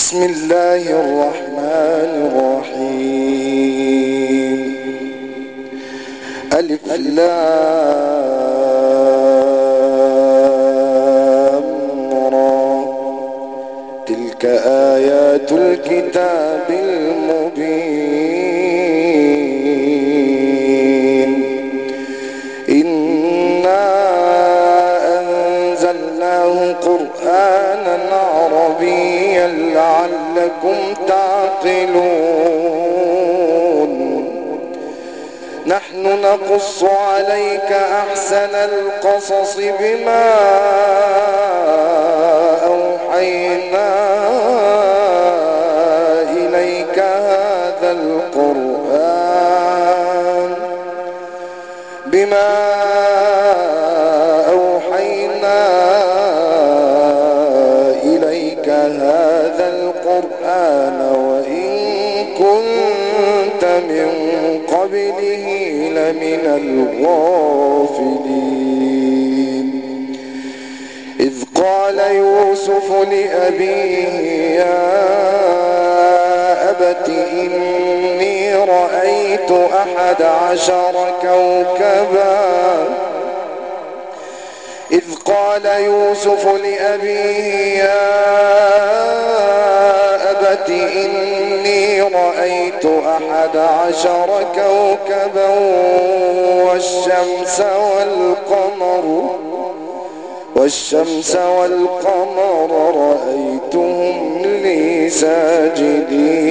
بسم الله الرحمن الرحيم. ألف لام تلك آيات الكتاب المبين. لعلكم تعقلون. نحن نقص عليك أحسن القصص بما أوحينا إليك هذا القرآن. بما من الغافلين. إذ قال يوسف لأبيه يا أبت إني رأيت أحد عشر كوكبا. إذ قال يوسف لأبيه يا أبت إني رأيت أحد عشر كوكبا والشمس والقمر؟ والشمس والقمر رأيتهم لي ساجدين.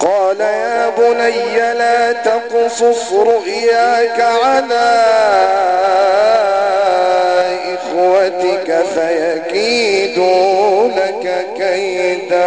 قال يا بني لا تقصص رؤياك على إخوتك فيكيدون.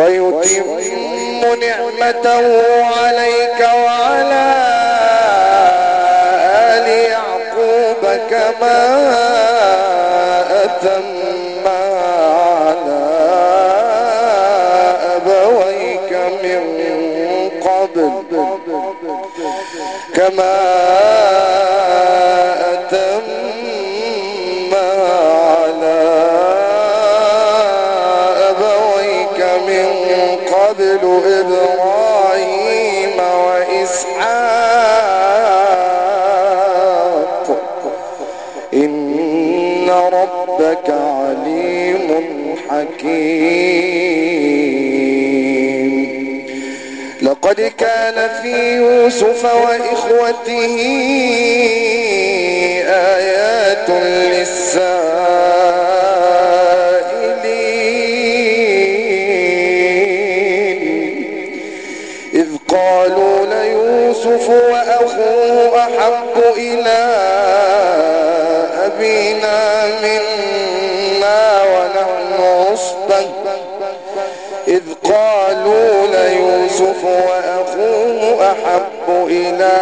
ويتم نعمته عليك وعلى آل يعقوب كما أتم على أبويك كما قد كان في يوسف وإخوته آيات للسلام إلى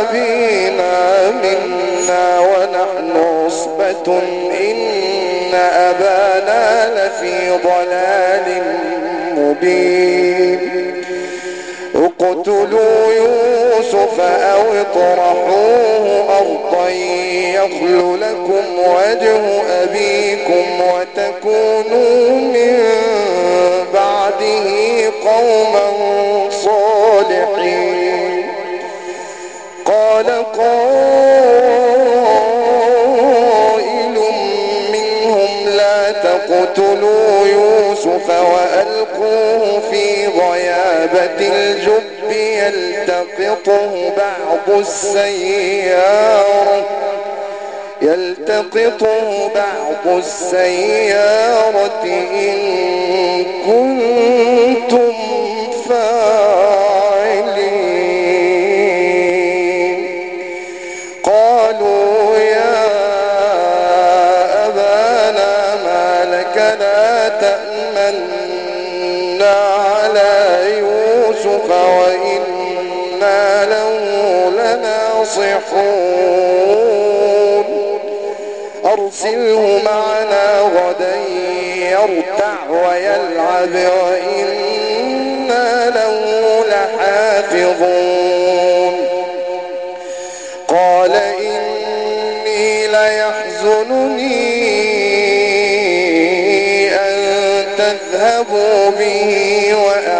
أبينا منا ونحن عصبة إن أبانا لفي ضلال مبين. اقتلوا يوسف أو اطرحوه أرضا يخل لكم وجه أبيكم وتكونوا من بعده قوما قال قائل منهم لا تقتلوا يوسف وألقوه في غيابة الجب يلتقطه بعض السيارة يلتقطه بعض السيارة إن كنت يخون أرسله معنا غدا يرتع ويلعب وإنا له لحافظون. قال إني ليحزنني أن تذهبوا به وأعلم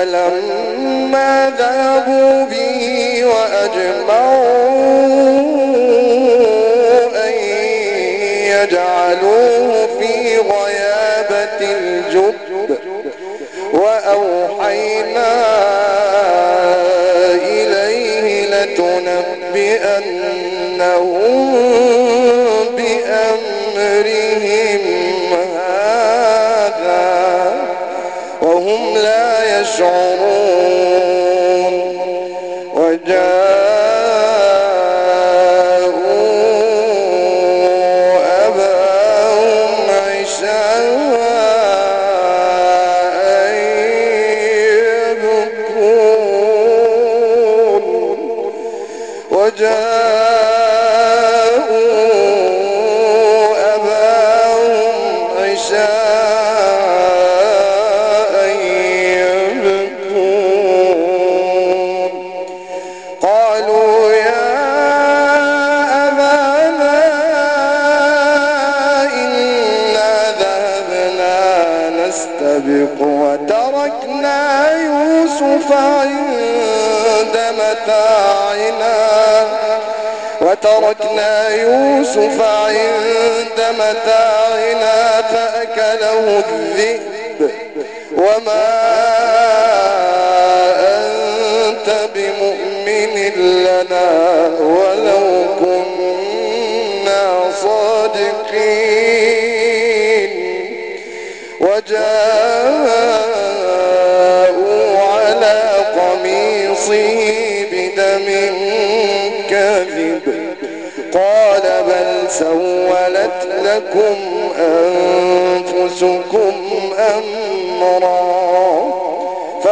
فلما ذهبوا به وأجمعوا أن يجعلوه في غيابة الجب وأوحينا إليه لتنبئنهم بأمرهم يشعرون وجاءوا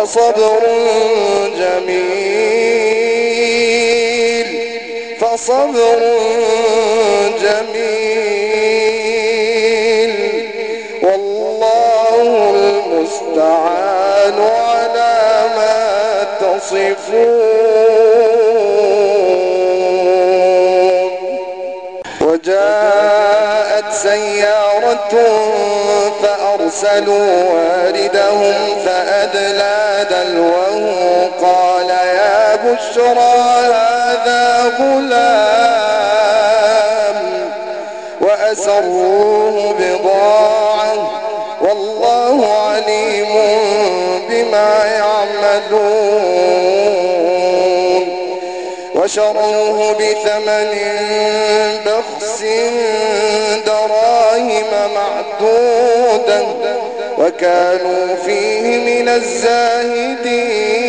فصبر بشرى هذا غلام وأسروه بضاعة والله عليم بما يعملون وشروه بثمن بخس دراهم معدودا وكانوا فيه من الزاهدين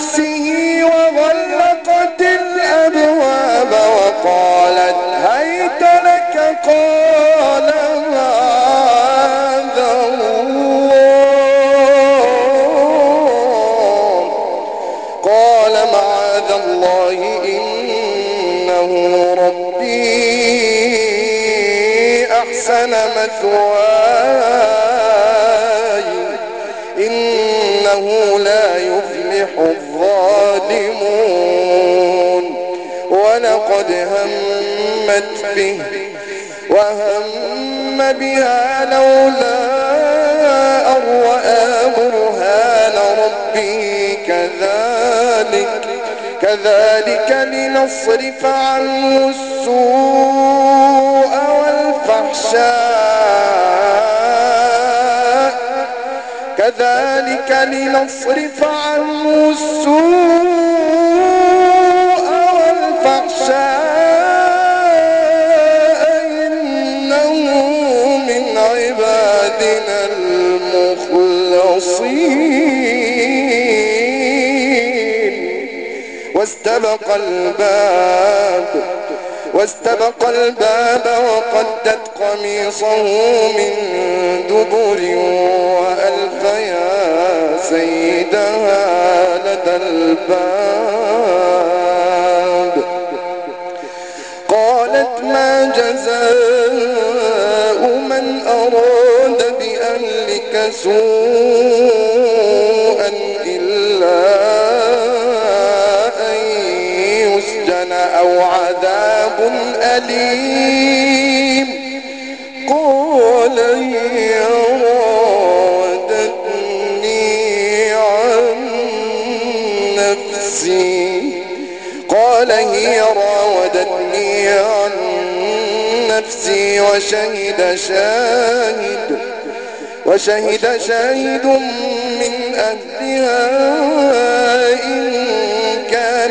نفسه همت به وهم بها لولا أرآ برهان ربي كذلك كذلك لنصرف عنه السوء والفحشاء كذلك لنصرف عنه السوء والفحشاء. واستبق الباب واستبق الباب وقدت قميصه من دبر وألف يا سيدها لدى الباب. قالت ما جزاء من أراد بأهلك سوء أليم قال يرادتني عن نفسي. قال هي راودتني عن نفسي وشهد شاهد. وشهد شاهد من أهلها.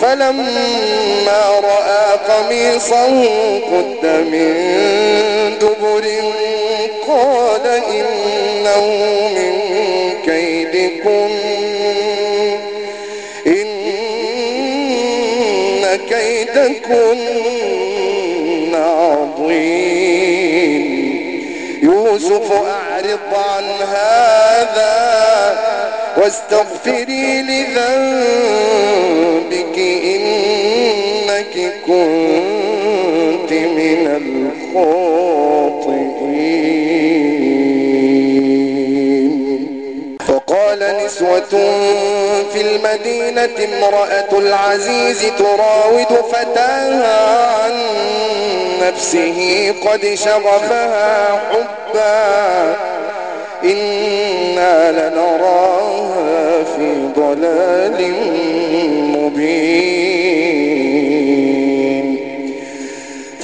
فلما رأى قميصا قد من دبر قال إنه من كيدكم. إن كيدكم عظيم. يوسف أعرض عن هذا واستغفري لذنبك كنت من الخاطئين. فقال نسوة في المدينة امرأة العزيز تراود فتاها عن نفسه قد شغفها حبا. إنا لنراها في ضلال مبين.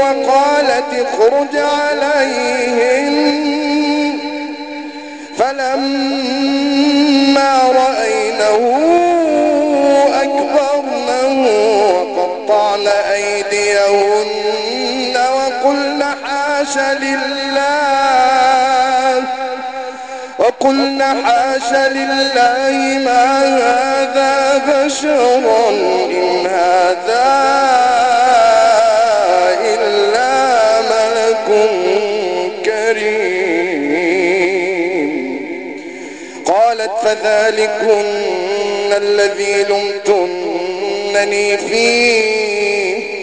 وقالت اخرج عليهم فلما رأينه أكبرنه وقطعن أيديهن وقلن حاش لله. وقلن حاش لله ما هذا بشرا إن هذا فذلكن الذي لمتنني فيه.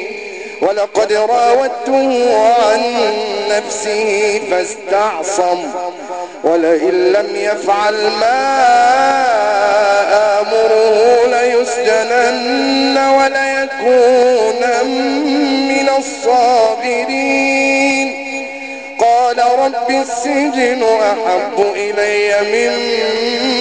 ولقد راودته عن نفسه فاستعصم. ولئن لم يفعل ما آمره ليسجنن وليكون من الصابرين قال رب السجن أحب إلي مما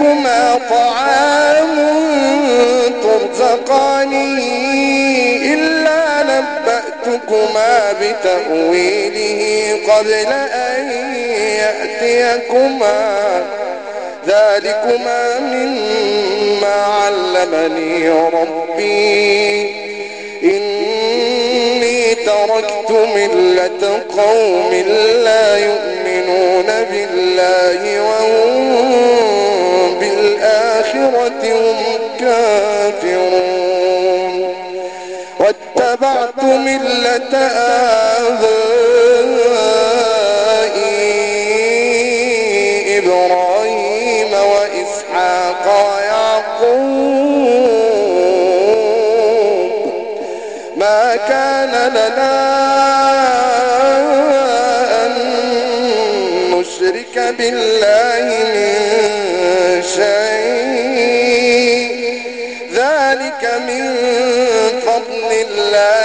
لكما طعام ترزقاني إلا نبأتكما بتأويله قبل أن يأتيكما. ذلكما مما علمني ربي. إني تركت ملة قوم لا يؤمنون بالله وهم بالآخرة هم كافرون واتبعت ملة آبائهم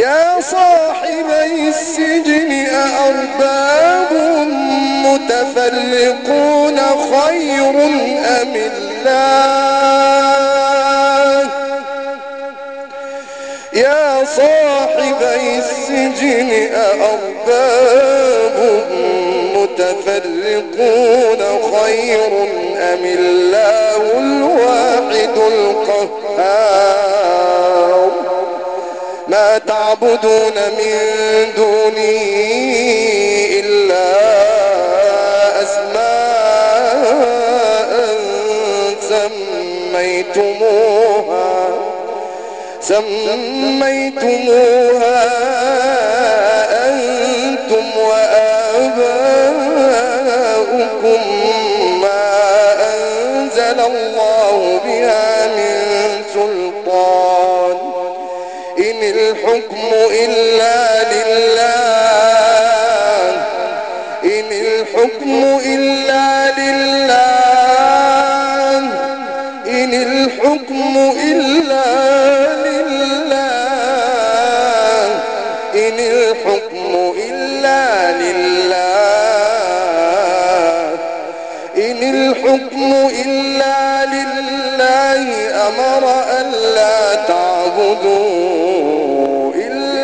يا صاحبي السجن أأرباب متفرقون خير أم الله؟ يا صاحبي السجن أأرباب متفرقون خير أم الله الواحد القهار؟ ما تعبدون من دوني إلا أسماء سميتموها سميتموها. إلا لله. إن الحكم إلا لله. إن الحكم إلا لله. إن الحكم إلا لله. إن الحكم إلا لله. أمر ألا تعبدون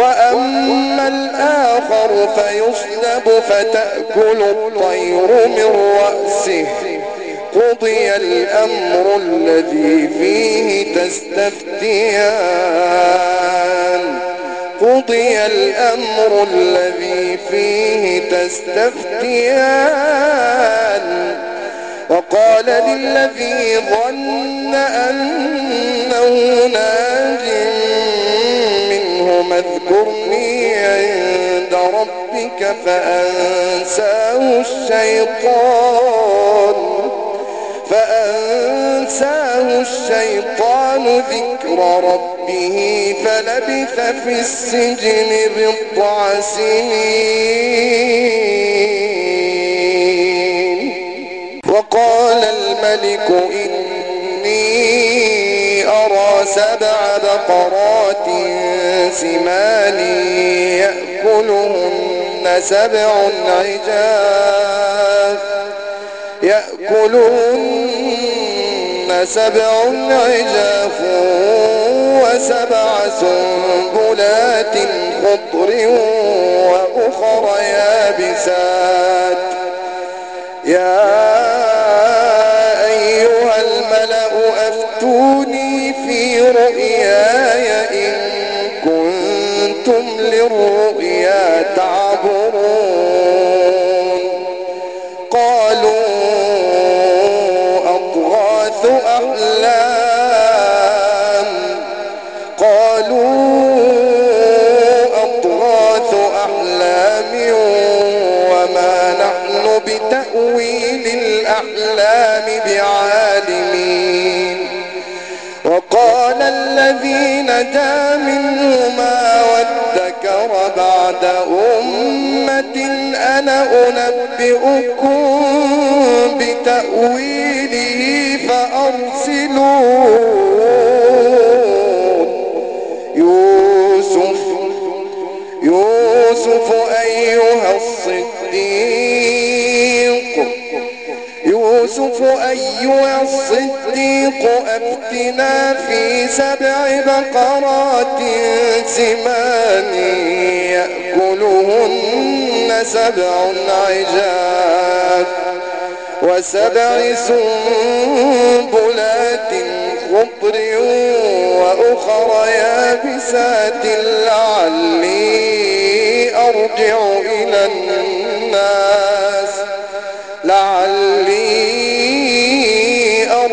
وأما الآخر فيصلب فتأكل الطير من رأسه قضي الأمر الذي فيه تستفتيان قضي الأمر الذي فيه تستفتيان وقال للذي ظن أنه ناجٍ يوم اذكرني عند ربك فأنساه الشيطان فأنساه الشيطان ذكر ربه فلبث في السجن بضع سنين. وقال الملك إني أرى سبع بقرات سمان يأكلهن سبع عجاف. يأكلهن سبع عجاف وسبع سنبلات خضر وأخر يابسات. يا أيها الملأ أفتوني في رؤياي إن للرؤيا تعبرون. قالوا أضغاث أحلام. قالوا أضغاث أحلام وما نحن بتأويل الأحلام بعالمين. وقال الذين جاء منهما أبرر بعد أمة أنا أنبئكم بتأويله فأرسلون. يوسف يوسف أيها الصديق. يوسف أيها الصديق أفتنا في سبع بقرات سمان يأكلهن سبع عجاب وسبع سنبلات خضر وأخر يابسات لعلي أرجع إلى الناس لعلي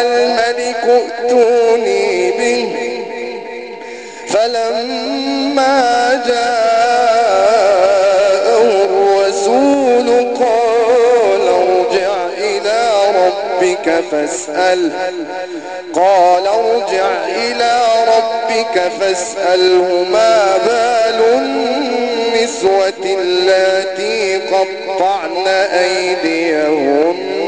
الملك ائتوني به. فلما جاءه الرسول قال ارجع إلى ربك فاسأل. قال ارجع إلى ربك فاسأله ما بال النسوة التي قطعن أيديهن.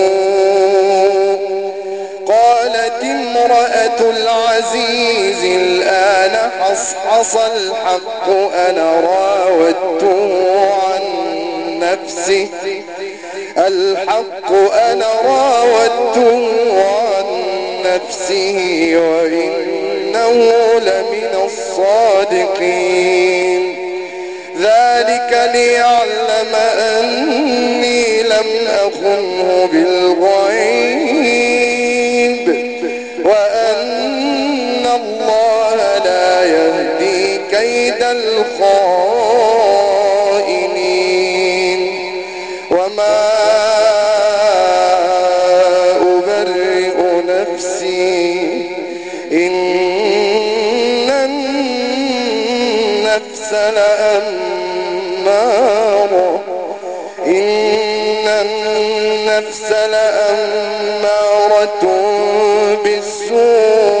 العزيز الآن حصحص الحق أنا راودته عن نفسه الحق أنا راودته عن نفسه وإنه لمن الصادقين. ذلك ليعلم أني لم أخنه بالغيب. كيد الخائنين وما أبرئ نفسي إن النفس لأمارة إن النفس لأمارة بالسوء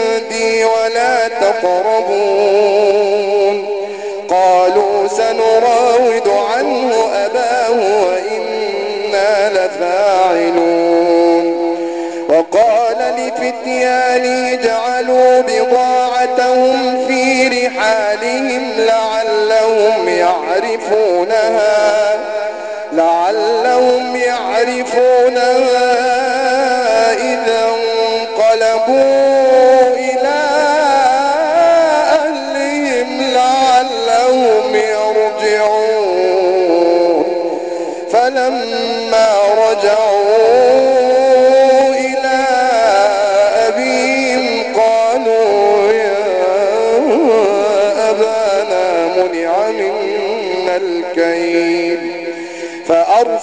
ولا تقربون قالوا سنراود عنه أباه وإنا لفاعلون وقال لفتياني جعلوا بضاعتهم في رحالهم لعلهم يعرفونها لعلهم يعرفونها إذا انقلبوا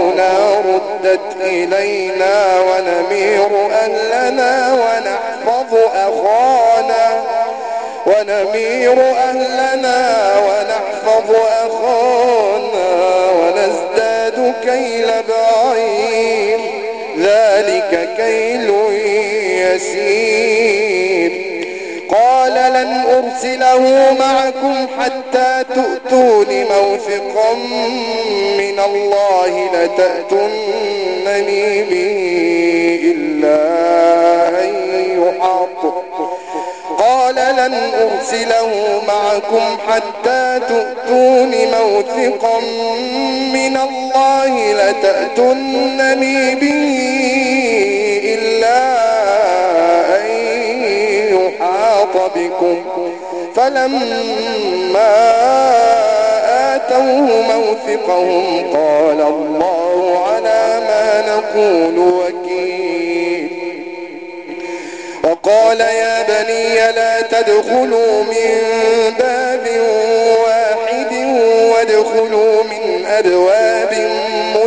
أرضنا ردت إلينا ونمير أهلنا ونحفظ أخانا ونمير أهلنا ونحفظ أخانا ونزداد كيل بعين ذلك كيل يسير. أرسله معكم حتى تؤتون موثقا من الله لتأتنني به إلا أن يحاط. قال لن أرسله معكم حتى تؤتون موثقا من الله لتأتنني به إلا أن غضبكم فلما آتوه موثقهم قال الله على ما نقول وكيل. وقال يا بني لا تدخلوا من باب واحد وادخلوا من أبواب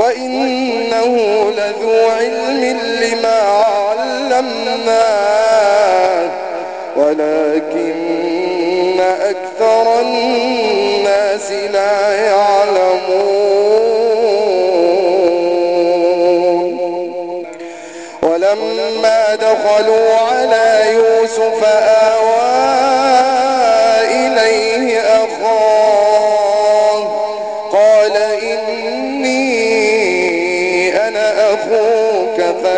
وإنه لذو علم لما علمناه ولكن أكثر الناس لا يعلمون ولما دخلوا على يوسف آخر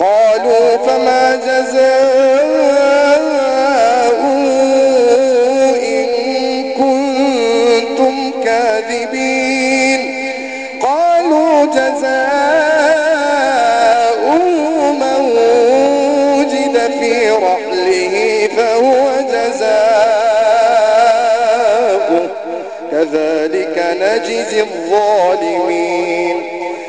قالوا فما جزاء إن كنتم كاذبين قالوا جزاء من وجد في رحله فهو جزاء كذلك الظالمين.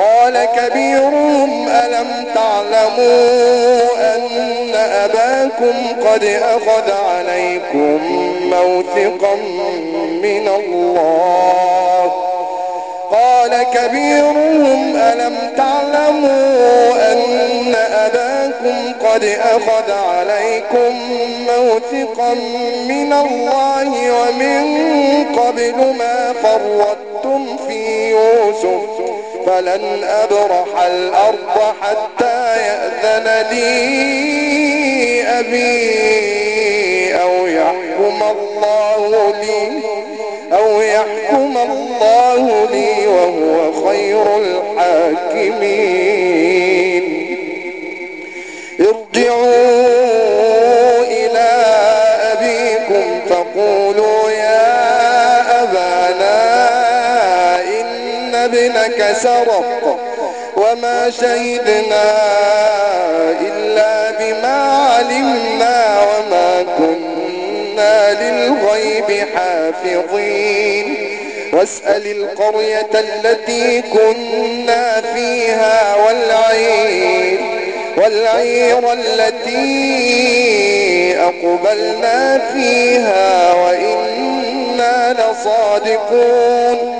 قال كبيرهم ألم تعلموا أن أباكم قد أخذ عليكم موثقا من الله؟ قال كبيرهم ألم تعلموا أن أباكم قد أخذ عليكم موثقا من الله ومن قبل ما فرطتم في يوسف؟ فلن أبرح الأرض حتى يأذن لي أبي أو يحكم الله لي أو يحكم الله لي وهو خير الحاكمين. ارجعوا سرق. وما شهدنا إلا بما علمنا وما كنا للغيب حافظين. واسأل القرية التي كنا فيها والعير. والعير التي أقبلنا فيها وإنا لصادقون.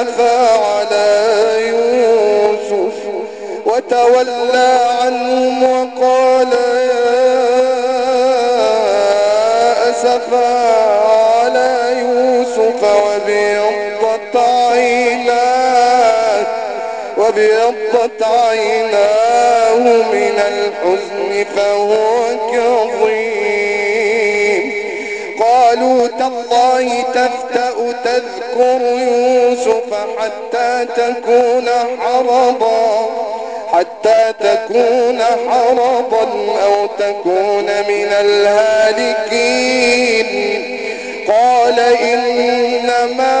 أسفا على يوسف وتولى عنهم وقال يا أسفا على يوسف وبيضت عيناه وبيضت عيناه من الحزن فهو كظيم. قالوا تقوى الله تفتأ تذكر يوسف حتى تكون حرضا حتى تكون حرضا أو تكون من الهالكين. قال إنما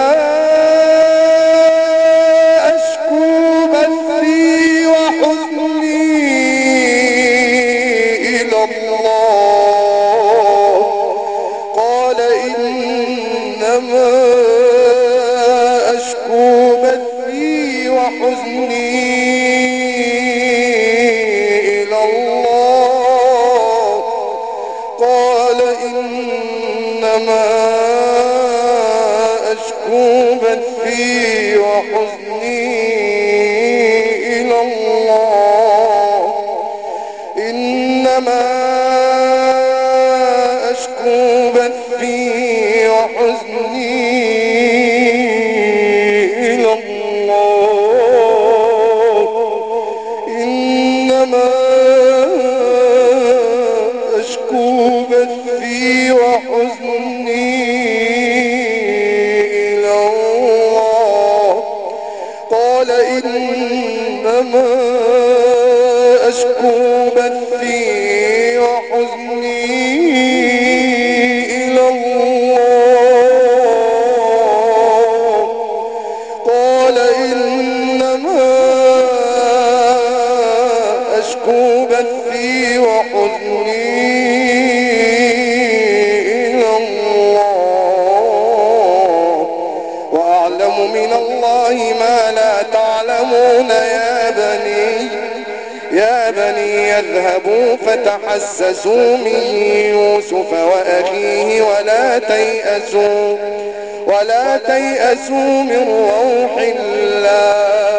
بني اذهبوا فتحسسوا من يوسف وأخيه ولا تيأسوا ولا تيأسوا من روح الله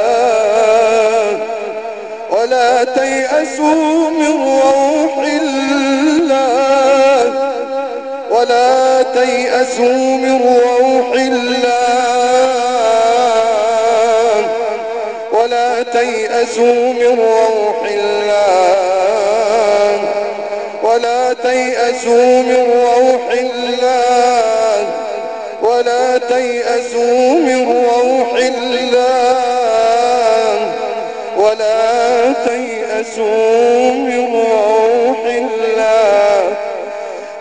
ولا تيأسوا من روح الله ولا تيأسوا من روح الله. تيأسوا من روح الله. ولا تيأسوا من روح الله. ولا تيأسوا من روح الله. ولا تيأسوا من روح الله.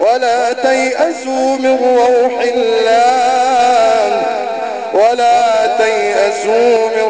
ولا تيأسوا من روح الله. ولا تيأسوا من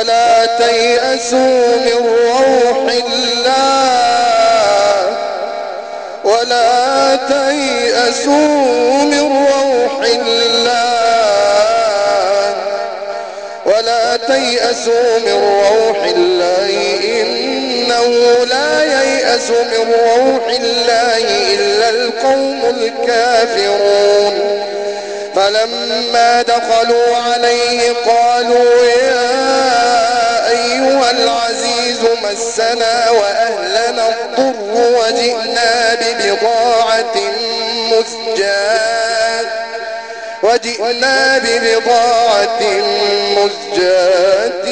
ولا تيأسوا من روح الله. ولا تيأسوا من روح الله. ولا تيأسوا من روح الله. إنه لا ييأس من روح الله إلا القوم الكافرون. فلما دخلوا عليه قالوا يا العزيز مسنا وأهلنا الضر وجئنا ببضاعة مسجاة وجئنا ببضاعة مسجاة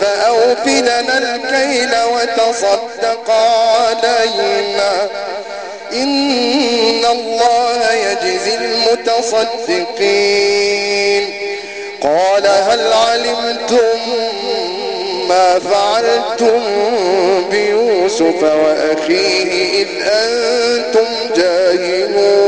فأوفلنا الكيل وتصدق علينا. إن الله يجزي المتصدقين. قال هل علمتم ما فعلتم بيوسف وأخيه إذ أنتم جاهلون.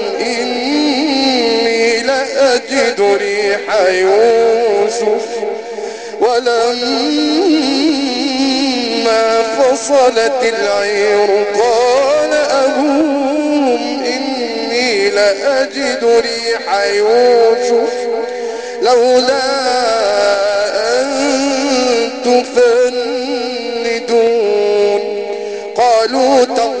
يجد ريح يوسف ولما فصلت العير قال أبوهم إني لأجد ريح يوسف لولا أن تفندون. قالوا تقوم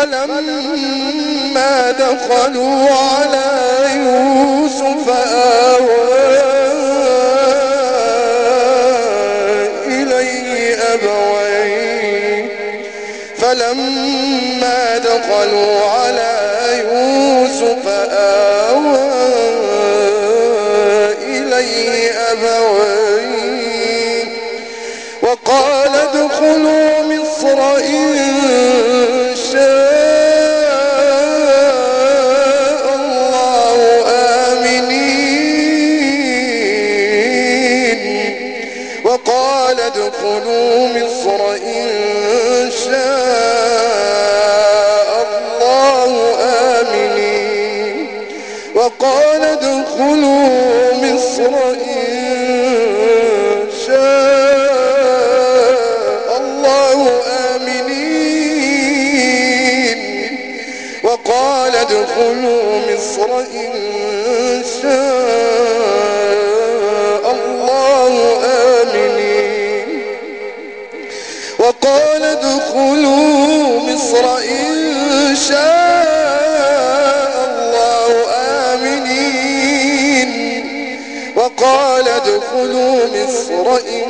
فلما دخلوا على يوسف آوى إليه أبويه. فلما دخلوا على يوسف آوى إليه أبويه. وقال ادخلوا مصر إن ادخلوا مصر إن شاء الله آمنين. وقال ادخلوا مصر إن شاء الله آمنين. وقال ادخلوا مصر إن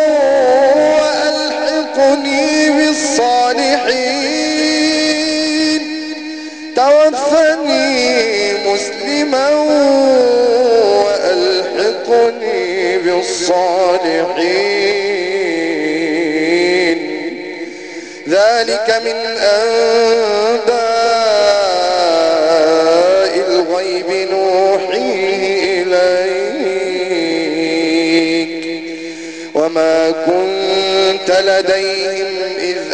الصالحين. توفني مسلما وألحقني بالصالحين. ذلك من أنباء الغيب نوحيه إليك. وما كنت لديهم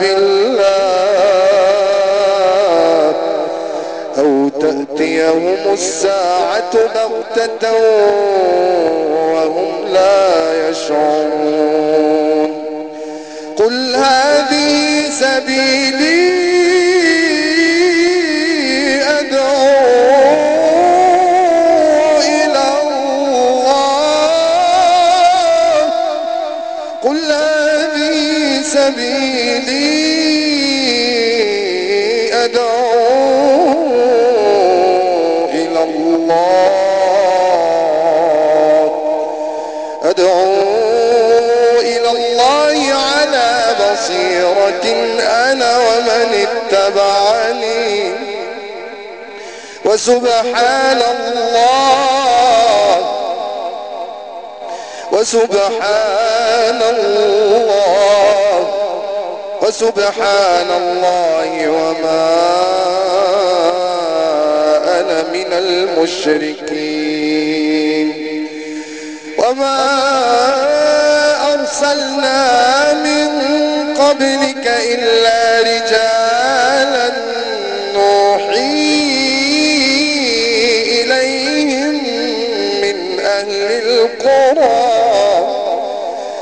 بالله. أو تأتيهم الساعة بغتة وهم لا يشعرون. قل هذه سبيلي وسبحان الله. وسبحان الله. وسبحان الله وما أنا من المشركين. وما أرسلنا من قبلك إلا رجال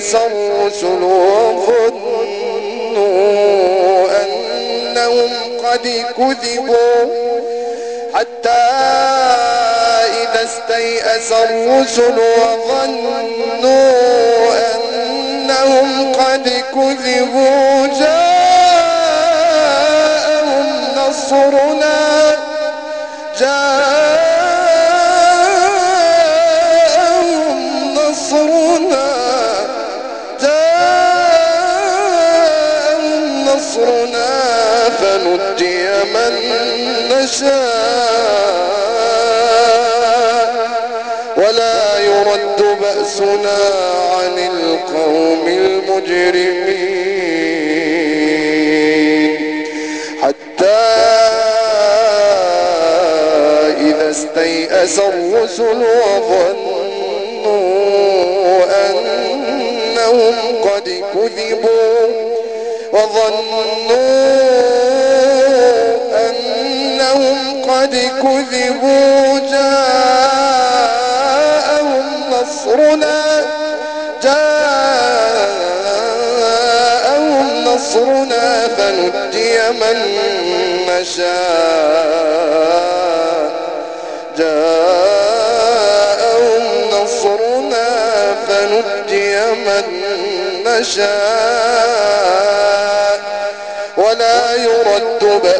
يئسا الرسل وظنوا أنهم قد كذبوا حتى إذا استيأس الرسل وظنوا أنهم قد كذبوا جاءهم نصرنا جاءهم ولا يرد بأسنا عن القوم المجرمين. حتى إذا استيأس الرسل وظنوا أنهم قد كذبوا وظنوا قد كذبوا جاءهم نصرنا جاءهم نصرنا فنجي من نشاء. جاءهم نصرنا فنجي من نشاء.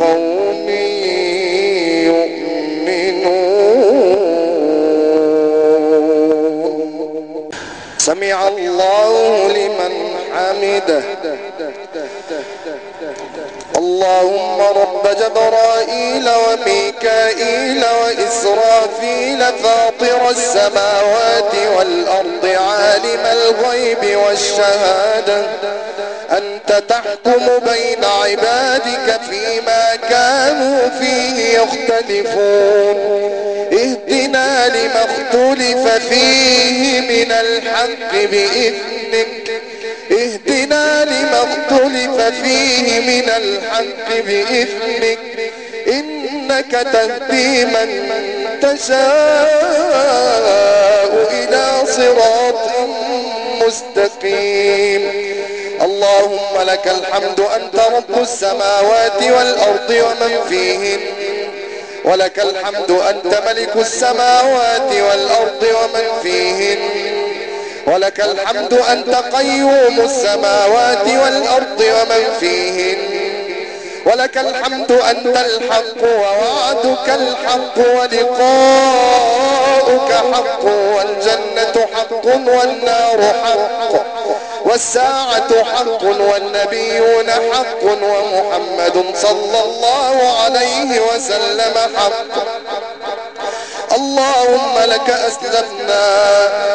قوم يؤمنون. سمع الله لمن حمده. اللهم رب جبرائيل وميكائيل وإسرافيل فاطر السماوات والأرض عالم الغيب والشهادة. أنت تحكم بين عبادك فيما كانوا فيه يختلفون. اهدنا لما اختلف فيه من الحق بإذنك. اهدنا لما اختلف فيه من الحق بإذنك. إنك تهدي من تشاء إلى صراط مستقيم. اللهم لك الحمد أنت رب السماوات والأرض ومن فيهم ولك الحمد أنت ملك السماوات والأرض ومن فيهم ولك الحمد أنت قيوم السماوات والأرض ومن فيهم ولك الحمد أنت الحق ووعدك الحق ولقاؤك حق والجنة حق والنار حق. والساعة حق والنبيون حق ومحمد صلى الله عليه وسلم حق. اللهم لك أسلمنا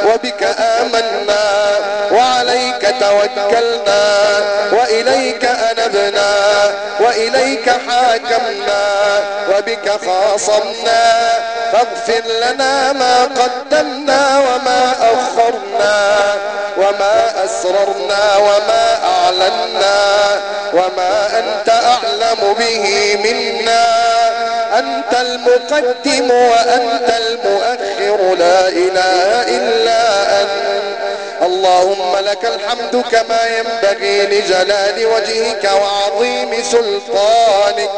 وبك آمنا وعليك توكلنا وإليك أنبنا وإليك حاكمنا وبك خاصمنا فاغفر لنا ما قدمنا وما أخرنا وما أسررنا وما أعلنا وما أنت أعلم به منا أنت المقدم وأنت المؤخر. لا إله إلا أنت. اللهم لك الحمد كما ينبغي لجلال وجهك وعظيم سلطانك.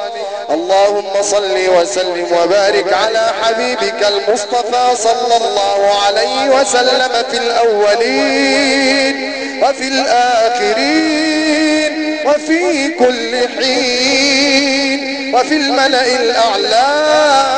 اللهم صل وسلم وبارك على حبيبك المصطفى صلى الله عليه وسلم في الأولين وفي الآخرين وفي كل حين وفي الملأ الأعلام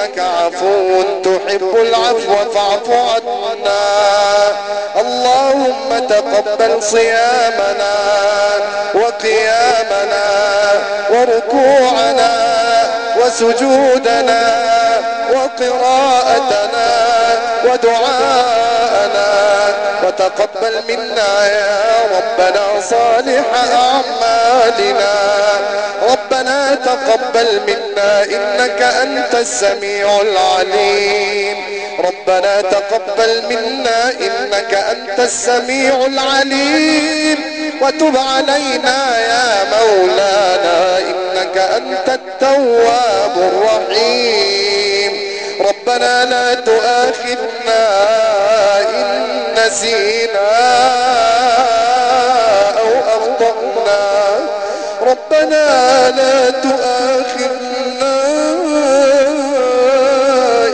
إنك عفو تحب العفو فاعف عنا. اللهم تقبل صيامنا وقيامنا وركوعنا وسجودنا وقراءتنا ودعاءنا تقبل منا يا ربنا صالح أعمالنا. ربنا تقبل منا إنك أنت السميع العليم. ربنا تقبل منا إنك أنت السميع العليم. وتب علينا يا مولانا إنك أنت التواب الرحيم. ربنا لا تؤاخذنا نسينا أو أخطأنا. ربنا لا تؤاخذنا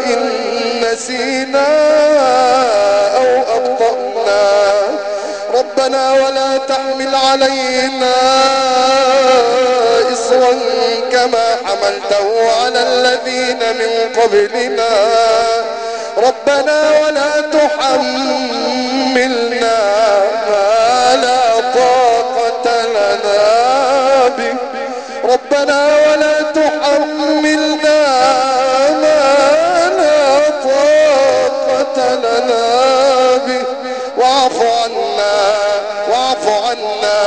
إن نسينا أو أخطأنا. ربنا ولا تحمل علينا إصرا كما حملته على الذين من قبلنا. ربنا ولا تحملنا ما لا طاقة لنا به. ربنا ولا تحملنا ما لا طاقة لنا به. واعف عنا واعف عنا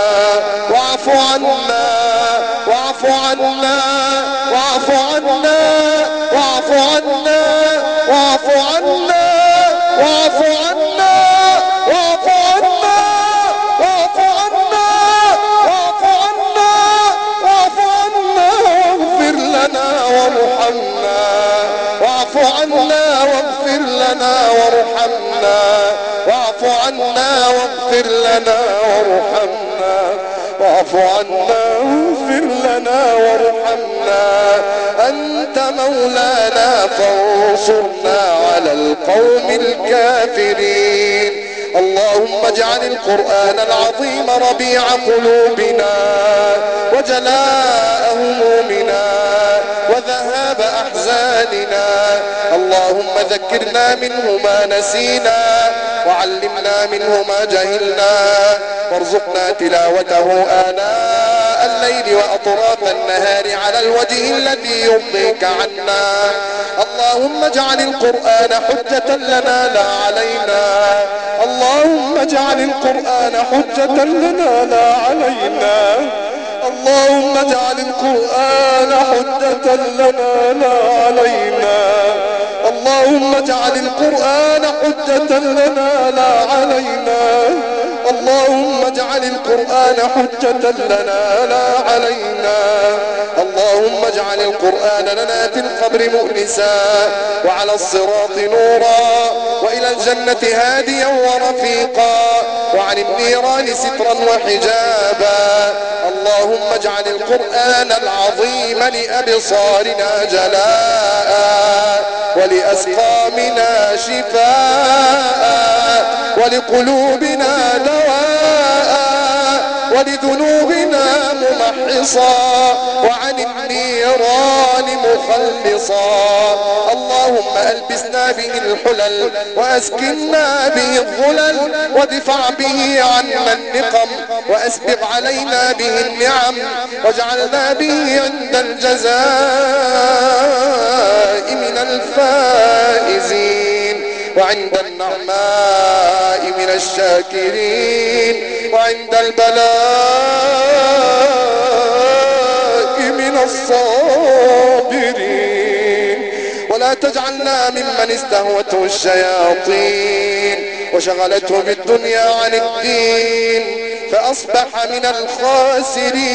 واعف عنا. لنا وارحمنا. واعف عنا واغفر لنا وارحمنا. واعف عنا واغفر لنا وارحمنا. أنت مولانا فانصرنا على القوم الكافرين. اللهم اجعل القرآن العظيم ربيع قلوبنا وجلاء همومنا وذهاب أحزاننا وذكرنا منه ما نسينا وعلمنا منه ما جهلنا وارزقنا تلاوته آناء الليل وأطراف النهار على الوجه الذي يرضيك عنا. اللهم اجعل القرآن حجة لنا لا علينا. اللهم اجعل القرآن حجة لنا لا علينا. اللهم اجعل القرآن حجة لنا لا علينا. اللهم اجعل القرآن حجة لنا لا علينا. اللهم اجعل القرآن حجة لنا لا علينا. اللهم اجعل القرآن لنا في القبر مؤنسا وعلى الصراط نورا وإلى الجنة هاديا ورفيقا وعن النيران سترا وحجابا. اللهم اجعل القرآن العظيم لأبصارنا جلاء. ولأسقامنا شفاء ولقلوبنا دواء ولذنوبنا ممحصا وعن النيران مخلصا. اللهم ألبسنا به الحلل وأسكننا به الظلل ودفع به عنا النقم وأسبغ علينا به النعم واجعلنا به عند الجزاء من الفائزين وعند النعماء من الشاكرين. عند البلاء من الصابرين. ولا تجعلنا ممن استهوته الشياطين. وشغلته بالدنيا عن الدين. فأصبح من الخاسرين.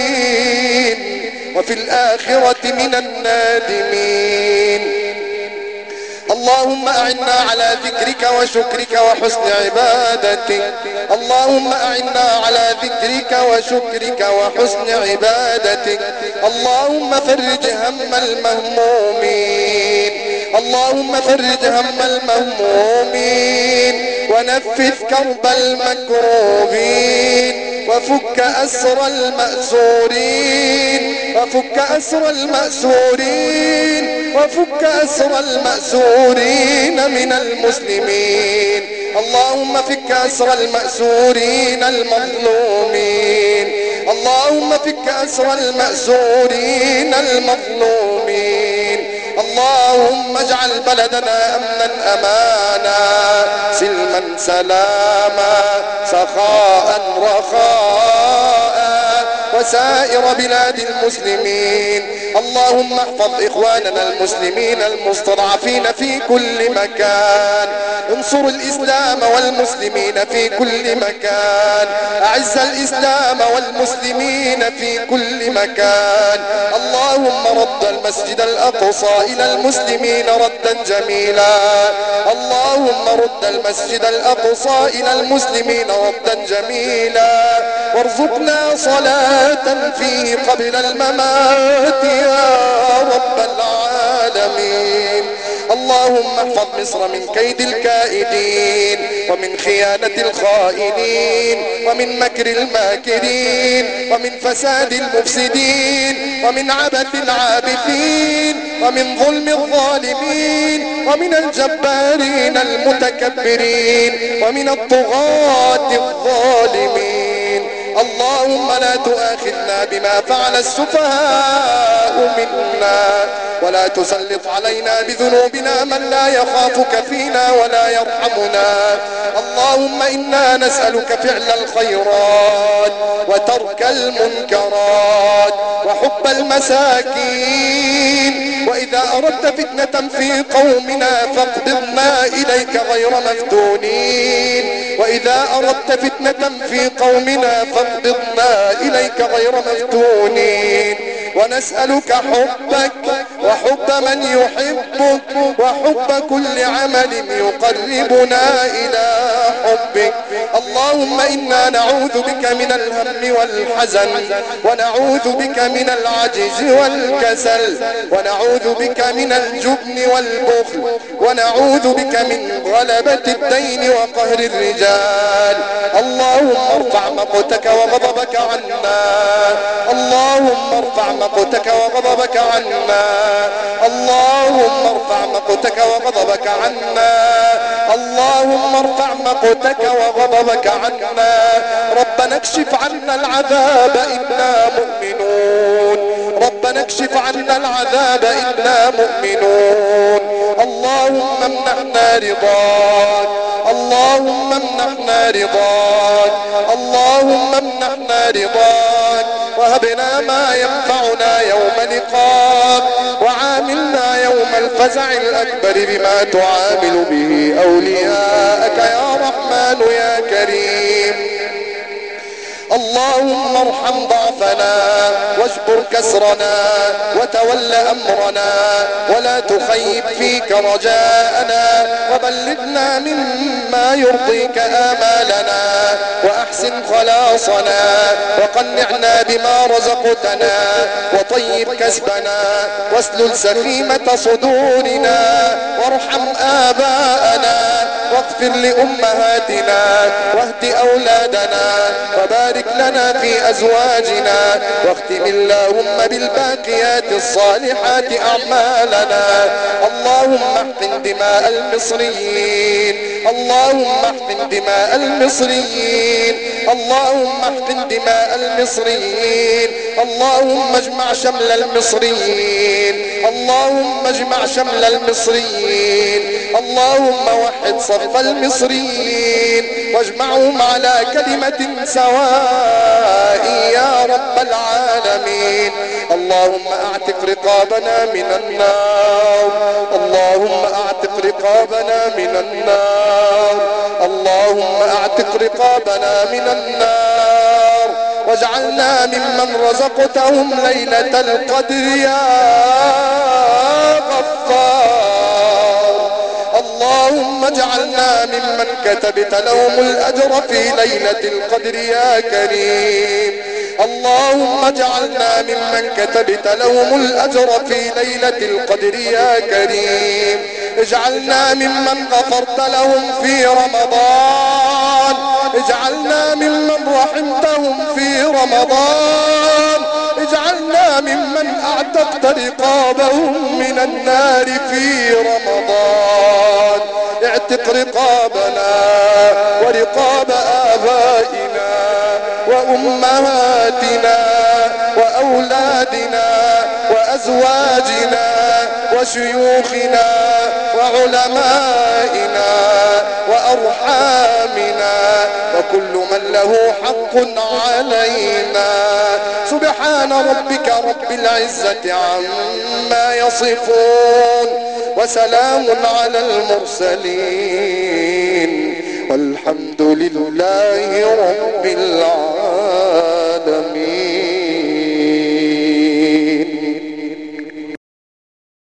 وفي الآخرة من النادمين. اللهم أعنا على ذكرك وشكرك وحسن عبادتك. اللهم أعنا على ذكرك وشكرك وحسن عبادتك. اللهم فرج هم المهمومين. اللهم فرج هم المهمومين. ونفذ كرب المكروبين. وفك أسر المأسورين وفك أسر المأسورين وفك أسر المأسورين من المسلمين. اللهم فك أسر المأسورين المظلومين. اللهم فك أسر المأسورين المظلومين. اللهم اجعل بلدنا أمنا أمانا سلما سلاما سخاء رخاء. وسائر بلاد المسلمين. اللهم احفظ إخواننا المسلمين المستضعفين في كل مكان. انصر الإسلام والمسلمين في كل مكان. أعز الإسلام والمسلمين في كل مكان. اللهم رد المسجد الأقصى إلى المسلمين ردا جميلا. اللهم رد المسجد الأقصى إلى المسلمين ردا جميلا. وارزقنا صلاة تنفي قبل الممات يا رب العالمين. اللهم احفظ مصر من كيد الكائدين ومن خيانة الخائنين ومن مكر الماكرين ومن فساد المفسدين ومن عبث العابثين ومن ظلم الظالمين ومن الجبارين المتكبرين ومن الطغاة الظالمين. اللهم لا تؤاخذنا بما فعل السفهاء منا ولا تسلط علينا بذنوبنا من لا يخافك فينا ولا يرحمنا. اللهم إنا نسألك فعل الخيرات وترك المنكرات وحب المساكين. وإذا أردت فتنة في قومنا فاقبضنا إليك غير مفتونين. وإذا أردت فتنة في قومنا فانبضنا إليك غير مفتونين ونسألك حبك وحب من يحبك وحب كل عمل يقربنا إلى حبك. اللهم إنا نعوذ بك من الهم والحزن ونعوذ بك من العجز والكسل ونعوذ بك من الجبن والبخل ونعوذ بك من غلبة الدين وقهر الرجال. اللهم ارفع مقتك وغضبك عنا. اللهم ارفع مقتك وغضبك عنا. اللهم ارفع مقتك وغضبك عنا. اللهم ارفع مقتك وغضبك عنا. ربنا اكشف عنا العذاب إنا مؤمنون. ربنا اكشف عنا العذاب إنا مؤمنون. اللهم امنعنا رضاك. اللهم امنعنا رضاك. اللهم امنعنا رضاك. وهبنا ما ينفعنا يوم لقاك وعاملنا يوم الفزع الأكبر بما تعامل به أولياءك يا رحمن يا كريم اللهم ارحم ضعفنا واشكر كسرنا وتول أمرنا ولا تخيب فيك رجاءنا وبلغنا مما يرضيك آمالنا وأحسن خلاصنا وقنعنا بما رزقتنا وطيب كسبنا واسلل سخيمة صدورنا وارحم آباءنا واغفر لأمهاتنا واهد أولادنا وبارك لنا في أزواجنا واختم اللهم بالباقيات الصالحات أعمالنا اللهم احقن دماء المصريين اللهم احقن دماء المصريين اللهم احقن دماء المصريين اللهم اجمع شمل المصريين اللهم اجمع شمل المصريين. اللهم وحد صف المصريين. واجمعهم على كلمة سواء يا رب العالمين. اللهم أعتق رقابنا من النار. اللهم أعتق رقابنا من النار. اللهم أعتق رقابنا من النار. واجعلنا ممن رزقتهم ليلة القدر. يا رب الغفار اللهم اجعلنا ممن كتبت لهم الأجر في ليلة القدر يا كريم. اللهم اجعلنا ممن كتبت لهم الأجر في ليلة القدر يا كريم. اجعلنا ممن غفرت لهم في رمضان. اجعلنا ممن رحمتهم في رمضان. رقابهم من النار في رمضان. اعتق رقابنا ورقاب آبائنا وأمهاتنا وأولادنا وأزواجنا وشيوخنا وعلمائنا وأرحامنا وكل من له حق علينا. سبحان ربك رب العزة عما يصفون وسلام على المرسلين والحمد لله رب العالمين.